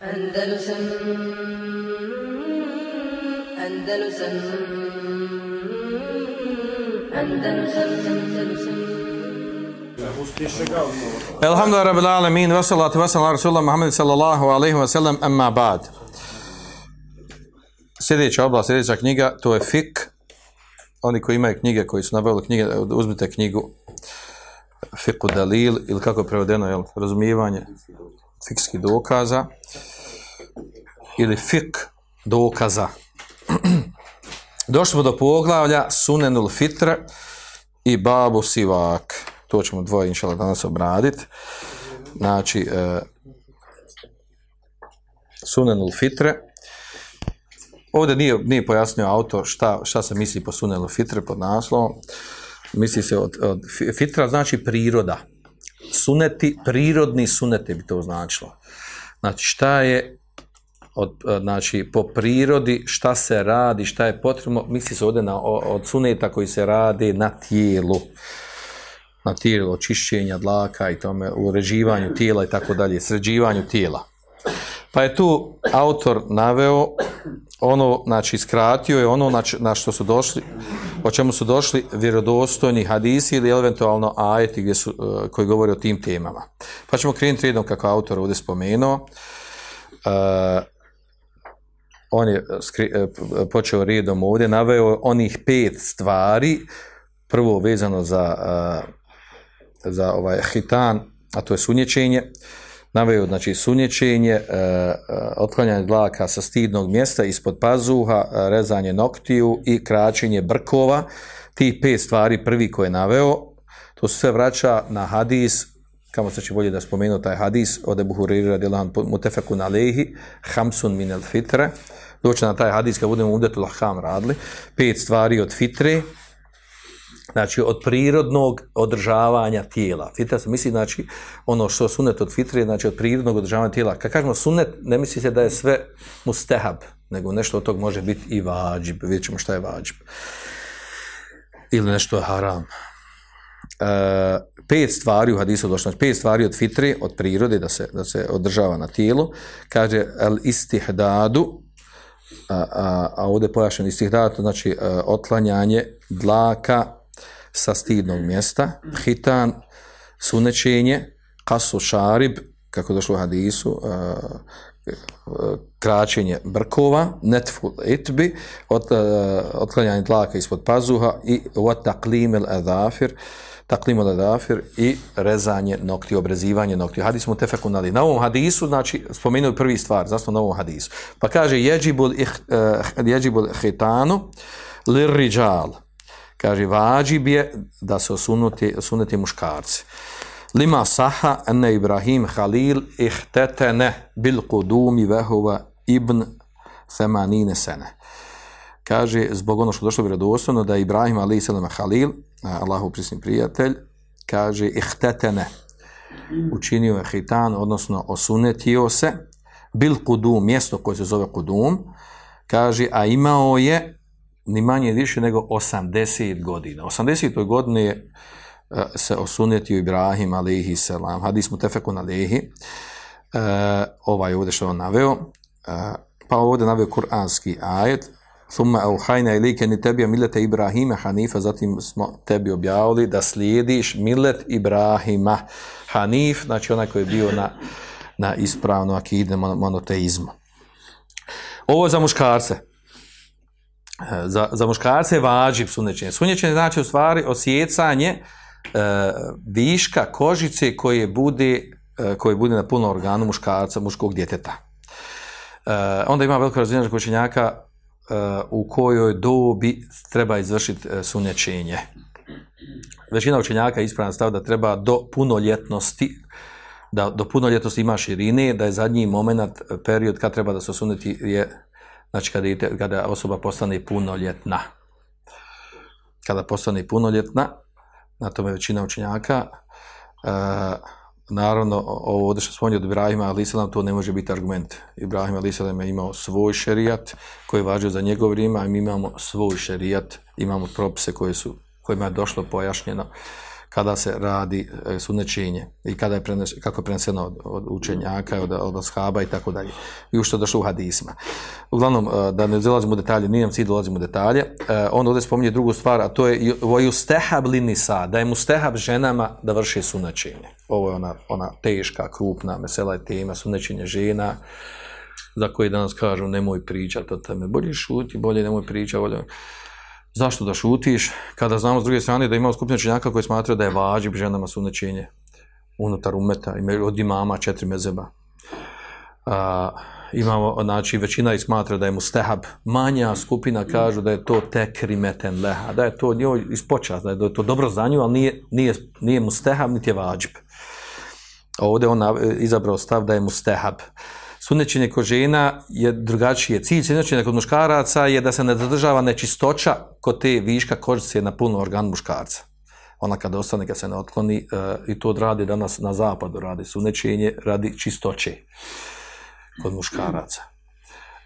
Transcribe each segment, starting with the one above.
Andalusam Andalusam Andalusam Andalusam Alhamdulillah rabbil alamin wa salatu wa salam rasulullah Muhammed sallallahu alaihi wa sallam amma ba'd. Sljedeća oblast, sljedeća knjiga, to je fik. Oni koji imaju knjige, koji su nabavili knjige, uzmite knjigu Fiku Dalil, ili kako je prevedeno, jel, razumijevanje fikskih dokaza, ili fik dokaza. Došli smo do poglavlja Sunenul Fitre i Babu Sivak. To ćemo dvoje, inšala, danas obraditi. Znači, e, Sunenul Fitre. Ovdje nije, nije pojasnio autor šta, šta se misli po Sunenul Fitre pod naslovom. Misli se od, od fitra znači priroda. Suneti, prirodni suneti bi to značilo. Znači šta je od, e, znači po prirodi šta se radi, šta je potrebno, misli se ovdje na, od suneta koji se radi na tijelu na tijelo, očišćenja dlaka i tome, uređivanju tijela i tako dalje, sređivanju tijela. Pa je tu autor naveo ono, znači skratio je ono na, na što su došli, o čemu su došli vjerodostojni hadisi ili eventualno ajeti gdje su, eh, koji govore o tim temama. Pa ćemo krenuti jednom kako autor ovdje spomenuo. Uh, on je skri, eh, počeo redom ovdje, naveo onih pet stvari, prvo vezano za, uh, za ovaj hitan, a to je sunječenje, uh, naveo znači sunječenje, e, e, otklanjanje dlaka sa stidnog mjesta ispod pazuha, e, rezanje noktiju i kraćenje brkova. Ti pet stvari prvi koje je naveo, to se sve vraća na hadis, kamo se će bolje da spomenu taj hadis, od Ebu Huriri radijalan mutefekun alehi, hamsun min el fitre, doći na taj hadis kad budemo udetul laham radili, pet stvari od fitre, znači od prirodnog održavanja tijela. Fitra se misli, znači, ono što sunet od fitre, znači od prirodnog održavanja tijela. Kad kažemo sunet, ne misli se da je sve mustehab, nego nešto od tog može biti i vađib. Vidjet ćemo šta je vađib. Ili nešto je haram. E, pet stvari u hadisu došlo, znači, pet stvari od fitre, od prirode, da se, da se održava na tijelu. Kaže, el istihdadu, a, a, a ovdje pojašen istihdad, znači e, a, otlanjanje dlaka, sa stidnog mjesta, hitan, sunečenje, kasu šarib, kako došlo u hadisu, uh, kraćenje brkova, netful itbi, od, uh, otklanjanje tlaka ispod pazuha i wa taqlim el adafir, taklim el adafir i rezanje nokti, obrezivanje nokti. Hadis mu tefekun ali. Na ovom hadisu, znači, spomenuo prvi stvar, zašto na ovom hadisu. Pa kaže, jeđibul, ih, uh, jeđibul hitanu lirriđal, kaže vađib je da se osunuti, osunuti muškarci. Lima saha ene Ibrahim Halil ihtetene bil kudumi vehova ibn semanine sene. Kaže, zbog ono što došlo vjerodostojno, da je Ibrahim alaih sallam Halil, Allahu prisni prijatelj, kaže, ihtetene, učinio je hitan, odnosno osunetio se, bil kudum, mjesto koje se zove kudum, kaže, a imao je ni manje više nego 80 godina. 80. godine je se osunetio Ibrahim alaihi selam. Hadis mu tefekun alaihi. E, eh, ovaj ovdje što on naveo. E, pa ovdje naveo kuranski ajet. Thumma auhajna ilike ni tebi milete Ibrahima Hanifa, zatim smo tebi objavili da slijediš milet Ibrahima Hanif, znači onaj koji je bio na, na ispravno akidne monoteizmu. Ovo je za muškarce za, za muškarce je vađib sunječenje. Sunečenje znači u stvari osjecanje e, viška kožice koje bude, e, koje bude na punom organu muškarca, muškog djeteta. E, onda ima veliko razvijenje kočenjaka e, u kojoj dobi treba izvršiti e, sunečenje. Većina učenjaka ispravna stav da treba do punoljetnosti da do punoljetnosti ima širine, da je zadnji moment, period kad treba da se osuneti je znači kada, ide, kada osoba postane punoljetna. Kada postane punoljetna, na tome većina učenjaka, e, naravno, ovo ovdje što spominje od Ibrahima, ali Isalam, to ne može biti argument. Ibrahim ali Isalam je imao svoj šerijat koji je važio za njegov vrijeme, a mi imamo svoj šerijat, imamo propise koje su, kojima je došlo pojašnjeno kada se radi e, i kada je prenes, kako je preneseno od, od učenjaka, od, od ashaba i tako dalje. I u što je došlo u hadisma. Uglavnom, e, da ne zalazimo u detalje, nijem cilj dolazimo u detalje, e, on ovdje spominje drugu stvar, a to je voju stehab linisa, da je mu stehab ženama da vrši sunečenje. Ovo je ona, ona teška, krupna, mesela je tema, sunečenje žena, za koje danas kažu nemoj pričati o tome, bolje šuti, bolje nemoj pričati, bolje... Zašto da šutiš? Kada znamo s druge strane da ima skupina činjaka koji smatraju da je vađib ženama sunečenje unutar umeta, od imama četiri mezeba. A, imamo, znači, većina ih smatra da je mu stehab. Manja skupina kažu da je to tekrimeten leha, da je to njoj ispočas, da je to dobro za nju, ali nije, nije, nije mu stehab, niti je vađib. Ovdje on izabrao stav da je mu stehab. Sunnećenje kod žena je drugačije. Cilj sunnećenja kod muškaraca je da se ne zadržava nečistoća kod te viška kožice na puno organ muškarca. Ona kada ostane, kad se ne otkloni, e, i to radi danas na zapadu, radi sunnećenje, radi čistoće kod muškaraca.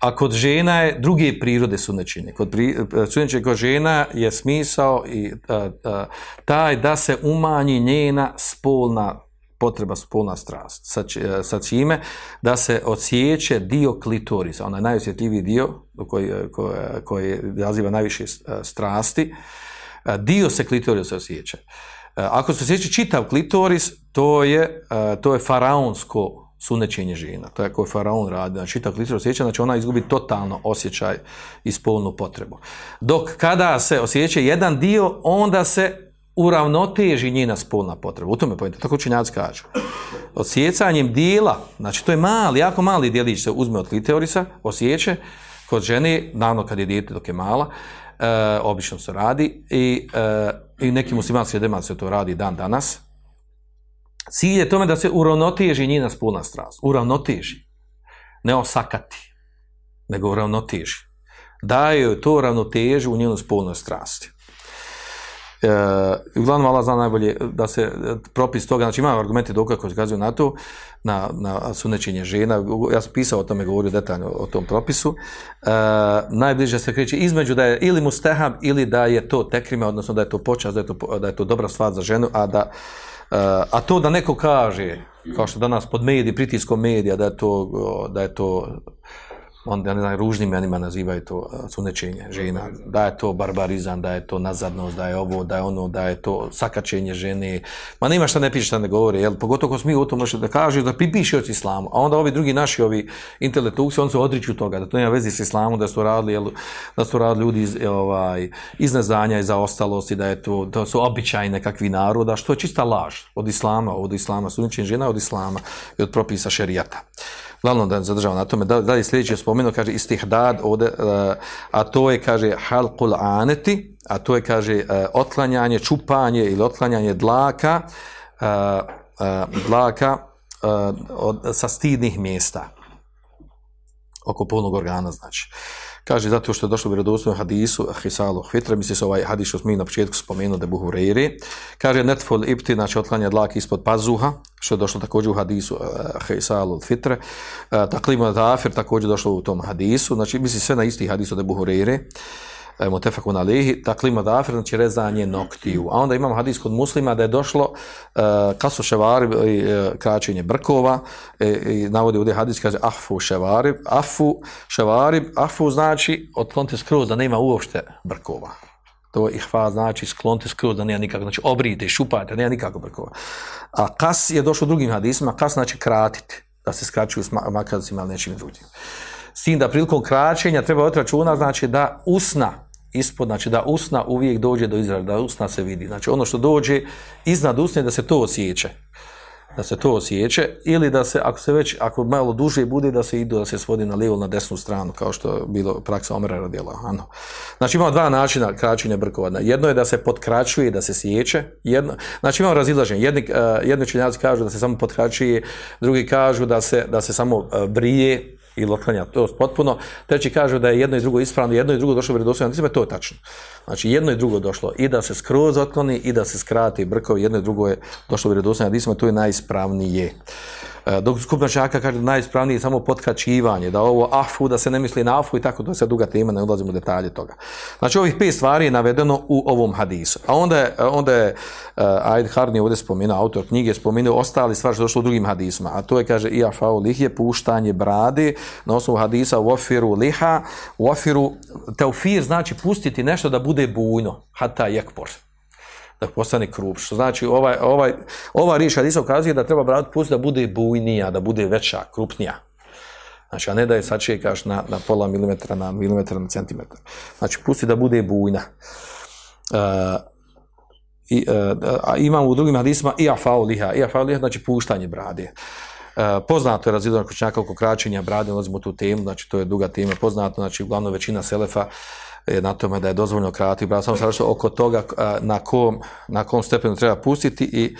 A kod žena je druge prirode sunnećenje. Kod pri, eh, sunnećenje kod žena je smisao i a, a, taj da se umanji njena spolna potreba spolna strast. Sa, e, sa čime? Da se odsjeće dio klitorisa, onaj najosjetljiviji dio koji, e, e, koji, koji naziva najviše strasti, dio se klitorisa osjeća. Ako se osjeća čitav klitoris, to je, to je faraonsko sunećenje žena. To je ako je faraon radi, znači čitav klitoris osjeća, znači ona izgubi totalno osjećaj i spolnu potrebu. Dok kada se osjeća jedan dio, onda se uravnoteži njena spolna potreba. U tome pojente, tako učenjaci kažu. Osjecanjem dijela, znači to je mali, jako mali dijelić se uzme od kliteorisa, osjeće, kod žene, naravno kad je dijete dok je mala, e, obično se radi, i, e, i neki muslimanski demat se to radi dan danas. Cilj je tome da se uravnoteži njena spolna strast. Uravnoteži. Ne osakati, nego uravnoteži. Daje joj to ravnotežu u njenu spolnoj strasti. E, uglavnom Allah zna najbolje da se eh, propis toga, znači imamo argumente dokaz koji kazuju na to, na, na sunećenje žena, ja sam pisao o tome, govorio detaljno o tom propisu, e, najbliže se kreće između da je ili mustehab ili da je to tekrime, odnosno da je to počas, da je to, da je to dobra stvar za ženu, a da a to da neko kaže, kao što danas pod mediji, pritiskom medija, da je to, da je to on ne znam, ružnim imenima nazivaju to sunečenje žena, da je to barbarizam, da je to nazadnost, da je ovo, da je ono, da je to sakačenje žene. Ma nema šta ne piše, šta ne govori, jel? Pogotovo ko smiju o tom da kaže, da pipiše od islamu, a onda ovi drugi naši, ovi intelektuci, on se odriču toga, da to nema vezi s islamom, da su radili, jel, da su radili ljudi iz, ovaj, iz neznanja i zaostalosti, da je to, da su običajni nekakvi naroda, što je čista laž od islama, od islama, sunečenje žena od islama i od propisa šerijata glavno da zadržava na tome, da, da je sljedeće spomenu, kaže istihdad ovde, e, a to je, kaže, halkul aneti, a to je, kaže, e, otklanjanje, čupanje ili otklanjanje dlaka, e, dlaka od, sa stidnih mjesta oko polnog organa, znači. Kaže, zato što je došlo u vjerodostojnom hadisu, Hisalu Hvitra, misli se ovaj hadis što smo na početku spomenuli da je Buhureyri. Kaže, netfol ipti, znači otklanja dlaki ispod pazuha, što je došlo također u hadisu uh, Hisalu Hvitra. Uh, eh, taklima dafir također došlo u tom hadisu, znači misli sve na isti hadisu da je Buhureyri. Uh, E, mutefakun alihi, taklima dafir, znači rezanje noktiju. A onda imamo hadis kod muslima da je došlo e, kasu ševarib, e, kraćenje brkova, e, i navodi ovdje hadis, kaže afu ševarib, afu ševarib, afu znači otklonite skroz da nema uopšte brkova. To ih znači sklonite skroz da nema nikako, znači obrijte, šupajte, nema nikako brkova. A kas je došlo drugim hadisima, kas znači kratiti, da se skraćuju s makazima ili nečim drugim. S tim da prilikom kraćenja treba otračuna, znači da usna, ispod, znači da usna uvijek dođe do izraza, da usna se vidi. Znači ono što dođe iznad usne da se to osjeće. Da se to osjeće ili da se, ako se već, ako malo duže bude, da se idu, da se svodi na lijevu, na desnu stranu, kao što je bilo praksa Omera radijela. Ano. Znači imamo dva načina kraćenja brkova. Jedno je da se potkraćuje, da se sjeće. Jedno, znači imamo razilaženje. Jedni, uh, jedni činjaci kažu da se samo potkraćuje, drugi kažu da se, da se samo uh, brije, ili otklanja to potpuno. Treći kaže da je jedno i drugo ispravno, jedno i drugo došlo vjerodostojno, znači to je tačno. Znači jedno i drugo došlo i da se skroz otkloni i da se skrati brkovi, jedno i drugo je došlo vjerodostojno, znači to je najispravnije. E, dok skupna učenjaka kaže da najispravnije je samo potkraćivanje, da ovo afu, da se ne misli na afu i tako, to je sve duga tema, ne ulazimo u detalje toga. Znači ovih pet stvari je navedeno u ovom hadisu. A onda je, onda je uh, Aid Harni ovdje spomenuo, autor knjige, spomenuo ostali stvari što došlo u drugim hadisma. A to je, kaže, i afau lih je puštanje brade na osnovu hadisa u ofiru liha, u ofiru teufir znači pustiti nešto da bude bujno, hata jekpor da postane krup. Što znači, ovaj, ovaj, ova riječ hadisa ukazuje da treba bradu pust da bude bujnija, da bude veća, krupnija. Znači, a ne da je sačekaš na, na pola milimetra, na milimetra, na centimetar. Znači, pusti da bude bujna. Uh, i, e, a imamo u drugim hadisma i afao liha. I afao liha znači puštanje brade. E, poznato je razvidno kućnjaka oko kraćenja brade, ulazimo u tu temu, znači to je duga tema, poznato, znači uglavnom većina selefa na tome da je dozvoljno krati brat, pa samo sad oko toga na kom, na kom stepenu treba pustiti i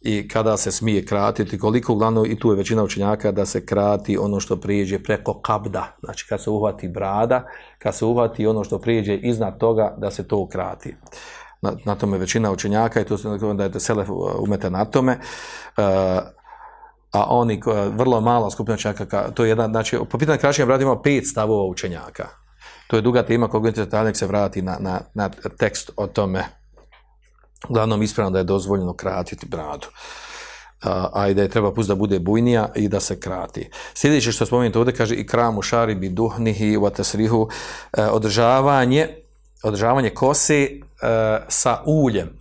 i kada se smije kratiti, koliko uglavnom i tu je većina učenjaka da se krati ono što prijeđe preko kabda, znači kad se uhvati brada, kad se uhvati ono što prijeđe iznad toga da se to krati. Na, na tome većina učenjaka i to se da je Selef umete na tome, uh, a oni vrlo malo skupina učenjaka, to je jedan, znači po pitanju kraćenja brada ima pet stavova učenjaka. To je duga tema kog se vrati na, na, na tekst o tome uglavnom ispravno da je dozvoljeno kratiti bradu. A, a i da je treba pust da bude bujnija i da se krati. Sljedeće što spomenuti ovdje kaže i kramu šari bi duhnihi u atasrihu e, održavanje, održavanje kose e, sa uljem.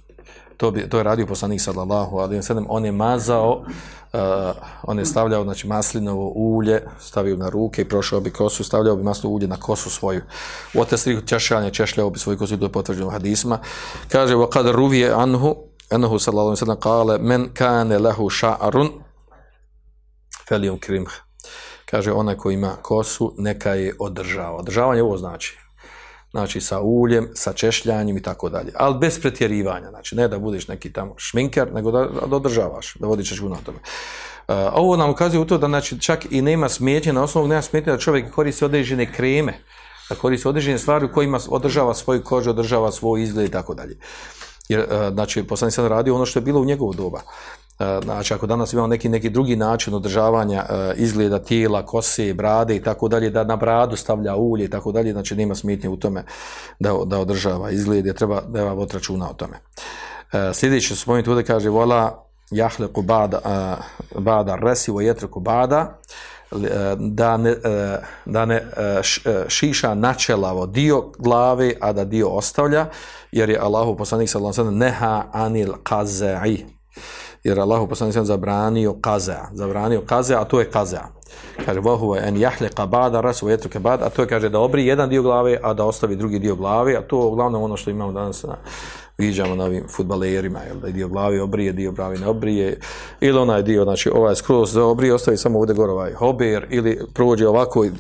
To, bi, to je radio poslanik sallallahu alaihi wa sallam. On je mazao uh, on je stavljao znači maslinovo ulje, stavio na ruke i prošao bi kosu, stavljao bi maslinovo ulje na kosu svoju. U otesri češljanje češljao bi svoju kosu, to je potvrđeno hadisma. Kaže, wa kad ruvije anhu, anhu sallallahu alaihi sallam, kale, men kane lehu ša'arun, felijum krimh. Kaže, onaj ko ima kosu, neka je održava. Održavanje ovo znači, znači sa uljem, sa češljanjem i tako dalje. Ali bez pretjerivanja, znači ne da budeš neki tamo šminker, nego da, da održavaš, da vodiš računa o tome. Uh, ovo nam ukazuje u to da znači, čak i nema smetnje, na osnovu nema smetnje da čovjek koristi određene kreme, da koristi određene stvari u kojima održava svoju kožu, održava svoj izgled i tako dalje. Jer, uh, znači, poslani sad radio ono što je bilo u njegovu doba. E, znači ako danas imamo neki neki drugi način održavanja e, izgleda tijela, kose, brade i tako dalje, da na bradu stavlja ulje i tako dalje, znači nema smetnje u tome da, da održava izgled, je treba da vam otračuna računa o tome. E, sljedeće su spomenuti ovdje kaže, vola jahleku bada, bada resi vo jetreku bada, da ne, da ne šiša načelavo dio glave, a da dio ostavlja, jer je Allahu poslanik sallallahu alejhi ve sellem neha anil qaza'i jer Allahu poslanik sam zabranio kaza, zabranio kaza, a to je kaza. Kaže wa huwa an yahliqa ba'da ras wa yatruka ba'd, a to je kaže da obri jedan dio glave, a da ostavi drugi dio glave, a to je uglavnom ono što imamo danas na viđamo na ovim fudbalerima, jel da je dio glavi obrije, dio bravi ne obrije, ili onaj dio, znači ovaj skroz da obrije, ostavi samo ovdje gore ovaj hober, ili prođe ovako i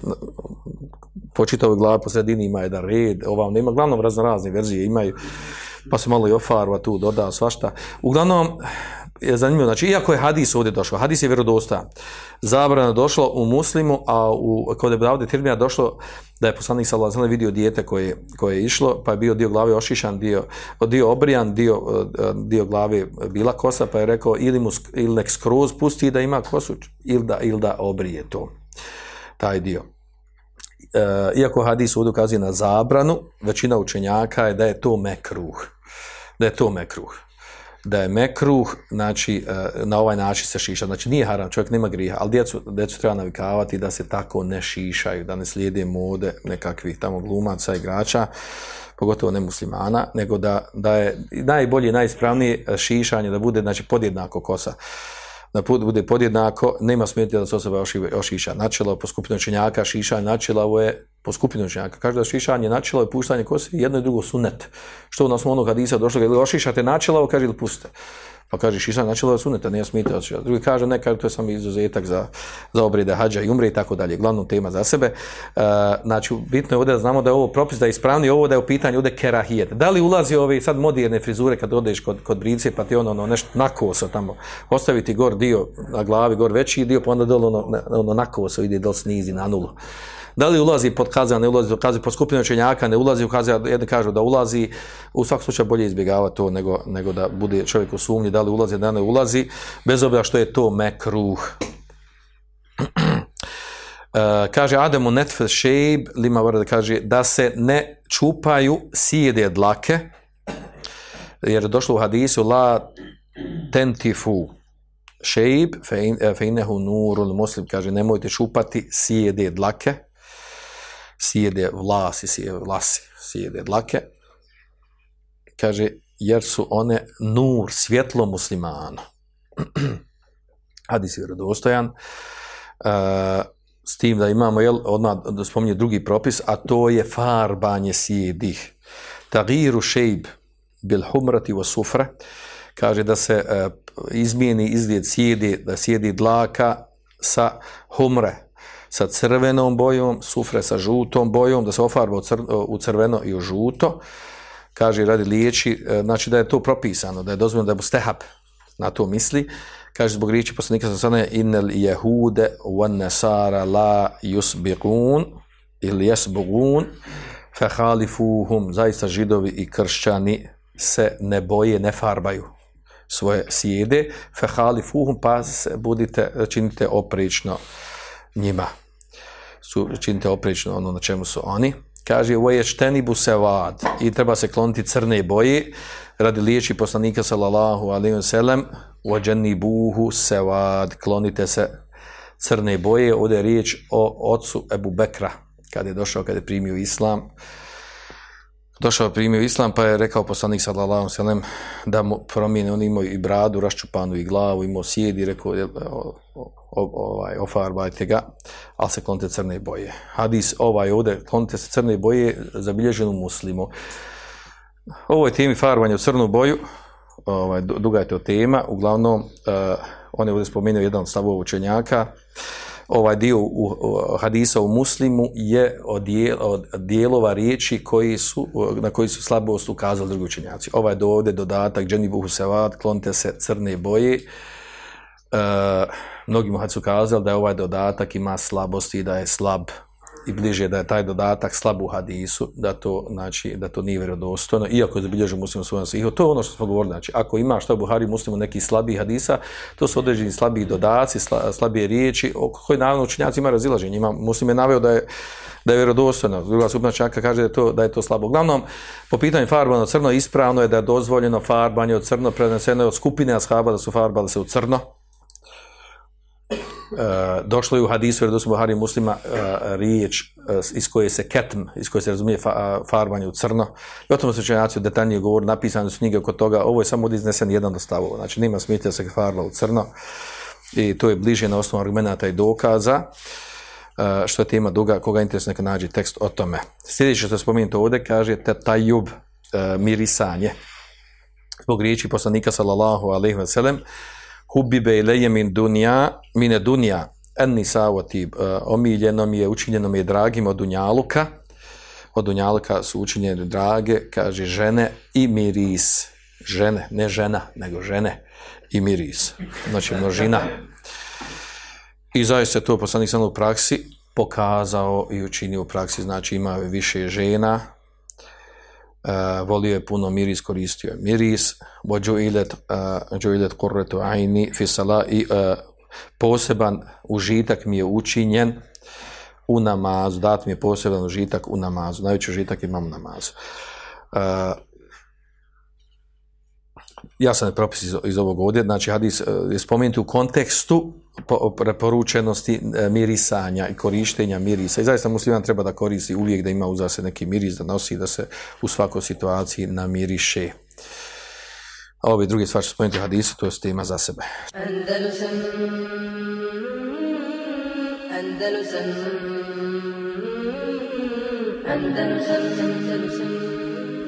po čitavoj glavi po sredini ima jedan red, ovam nema, glavnom razno razne verzije imaju, pa se malo i ofarva tu doda svašta. Uglavnom, je zanimljivo, znači iako je hadis ovdje došao, hadis je vjerodostojan, zabrana došlo u muslimu, a u, kod je Davide Tirmija došlo da je poslanik sallallahu alejhi vidio dijete koje, koje je išlo, pa je bio dio glave ošišan, dio, dio obrijan, dio, dio glave bila kosa, pa je rekao ili, mu, ili nek skroz pusti da ima kosu, ili da, ili da obrije to, taj dio. E, iako hadis ovdje ukazuje na zabranu, većina učenjaka je da je to mekruh. Da je to mekruh da je mekruh, znači e, na ovaj način se šiša. Znači nije haram, čovjek nema griha, ali djecu, djecu treba navikavati da se tako ne šišaju, da ne slijede mode nekakvih tamo glumaca, igrača, pogotovo ne muslimana, nego da, da je najbolje, najispravnije šišanje, da bude znači, podjednako kosa da bude podjednako, nema smetnje da se osoba ošiša. Načelo po skupinu činjaka, šiša načela, ovo je po skupinu učenjaka. Kaže da šišanje načelo je puštanje kose, jedno i drugo sunet. Što u nas onog hadisa došlo, ili ošišate načelo, kaže ili puste. Pa kaže šišanje načelo je suneta, nije smite ošišati. Znači, drugi kaže ne, kaže to je samo izuzetak za, za obrede hađa i umre i tako dalje. Glavnom tema za sebe. E, znači, bitno je ovdje da znamo da je ovo propis, da je ispravni, ovo da je u pitanju ovdje kerahijet. Da li ulazi ove sad moderne frizure kad odeš kod, kod brice, pa ti ono, ono nešto nakoso tamo, ostaviti gor dio na glavi, gor veći dio, pa onda dole ono, ono, ono nakoso ide dol snizi na nulu da li ulazi pod kaza, ne ulazi pod kaza, pod skupinu čenjaka, ne ulazi u kaza, jedni kažu da ulazi, u svakom slučaju bolje izbjegavati to nego, nego da bude čovjek u sumnji, da li ulazi, da ne ulazi, bez obzira što je to mekruh. Uh, kaže Ademu netfe šejb, lima vrde kaže da se ne čupaju sijede dlake, jer je došlo u hadisu la tentifu šejb, fe inehu eh, nurul muslim, kaže nemojte čupati sijede dlake, sjede vlasi, sjede vlasi, sjede dlake, kaže jer su one nur, svjetlo muslimana. Hadis je vjerodostojan. Uh, s tim da imamo, jel, odmah da spominje drugi propis, a to je farbanje sjedih. Tagiru šejb bil humrati wa sufra, kaže da se uh, izmijeni izgled sjedi, da sjedi dlaka sa humre, sa crvenom bojom, sufre sa žutom bojom, da se ofarba u, cr, u crveno i u žuto, kaže radi liječi, e, znači da je to propisano, da je dozvoljeno da je stehab na to misli, kaže zbog riječi poslanika sa sada innal jehude wan nasara la yusbiqun ili yasbugun fehalifuhum zaista židovi i kršćani se ne boje ne farbaju svoje sjede. Fehalifuhum pa budite činite oprečno njima. Su činite oprično ono na čemu su oni. Kaže bu sevad. I treba se kloniti crne boje radi liječi poslanika sallallahu alejhi ve sellem Ođeni buhu sevad, klonite se crne boje. Ovdje je riječ o ocu Ebu Bekra, kad je došao, kad je primio islam. Došao je primio islam, pa je rekao poslanik sallallahu sallam da mu promijene, on imao i bradu, raščupanu i glavu, imao sjedi, rekao, ovaj, ofarbajte ga, ali se klonite crne boje. Hadis ovaj ovdje, klonite se crne boje, zabilježen muslimu. Ovo je temi farbanja u crnu boju, ovaj, duga je to tema, uglavnom, uh, on je ovdje spomenuo jedan od stavova učenjaka, ovaj dio u, u, hadisa u muslimu je od, dijel, od dijelova riječi koji su, na koji su slabost ukazali drugi učenjaci. Ovaj do ovdje dodatak, dženi buhu sevad, klonite se crne boje, uh, mnogi mu su kazali da je ovaj dodatak ima slabosti, da je slab, i bliže da je taj dodatak slab u hadisu, da to, znači, da to nije vjerodostojno, iako je zabilježio muslim svojom svihu. To je ono što smo govorili. Znači, ako ima što Buhari muslimu neki slabi hadisa, to su određeni slabiji dodaci, slabije riječi, o koji naravno učinjaci ima razilaženje. Ima, muslim je naveo da je da je vjerodostojno. Druga skupina čaka kaže da je to, da je to slabo. Uglavnom, po pitanju farbanja od crno, ispravno je da je dozvoljeno farbanje od crno, preneseno od skupine ashaba da su farbali se u crno, E, došlo je u hadisu jer dosu Buhari muslima uh, riječ uh, iz koje se ketm, iz koje se razumije fa, farbanje u crno. I o tom su čenjaci u detaljnije govor, napisane su knjige oko toga, ovo je samo iznesen jedan od stavova, znači nema smijeti da se farba u crno i to je bliže na osnovu argumenta i dokaza, što je tema duga, koga interesuje neka nađe tekst o tome. Sljedeće što spominjete ovdje kaže tetajub mirisanje. Zbog riječi poslanika sallallahu alaihi wa sallam, hubibe ilaje min dunja, mine dunja, enni savati, uh, e, omiljeno mi je, učinjeno mi je dragim od dunjaluka, od dunjaluka su učinjene drage, kaže žene i miris, žene, ne žena, nego žene i miris, znači množina. I zaista to poslanik sam u praksi pokazao i učinio u praksi, znači ima više žena, uh, volio je puno miris, koristio je. Miris, vođu ilet, uh, eh, ilet kurretu ajni, fisala i uh, eh, poseban užitak mi je učinjen u namazu, dat mi je poseban užitak u namazu, najveći užitak imam u namazu. Uh, ja sam propis iz, iz ovog ovdje, znači hadis e, je spomenut u kontekstu preporučenosti e, mirisanja i korištenja mirisa. I zaista musliman treba da koristi uvijek da ima uza se neki miris da nosi da se u svakoj situaciji namiriše. A ove druge stvari što spomenuti u hadisu, to je tema za sebe. Andalusam, Andalusam, Andalusam, Andalusam.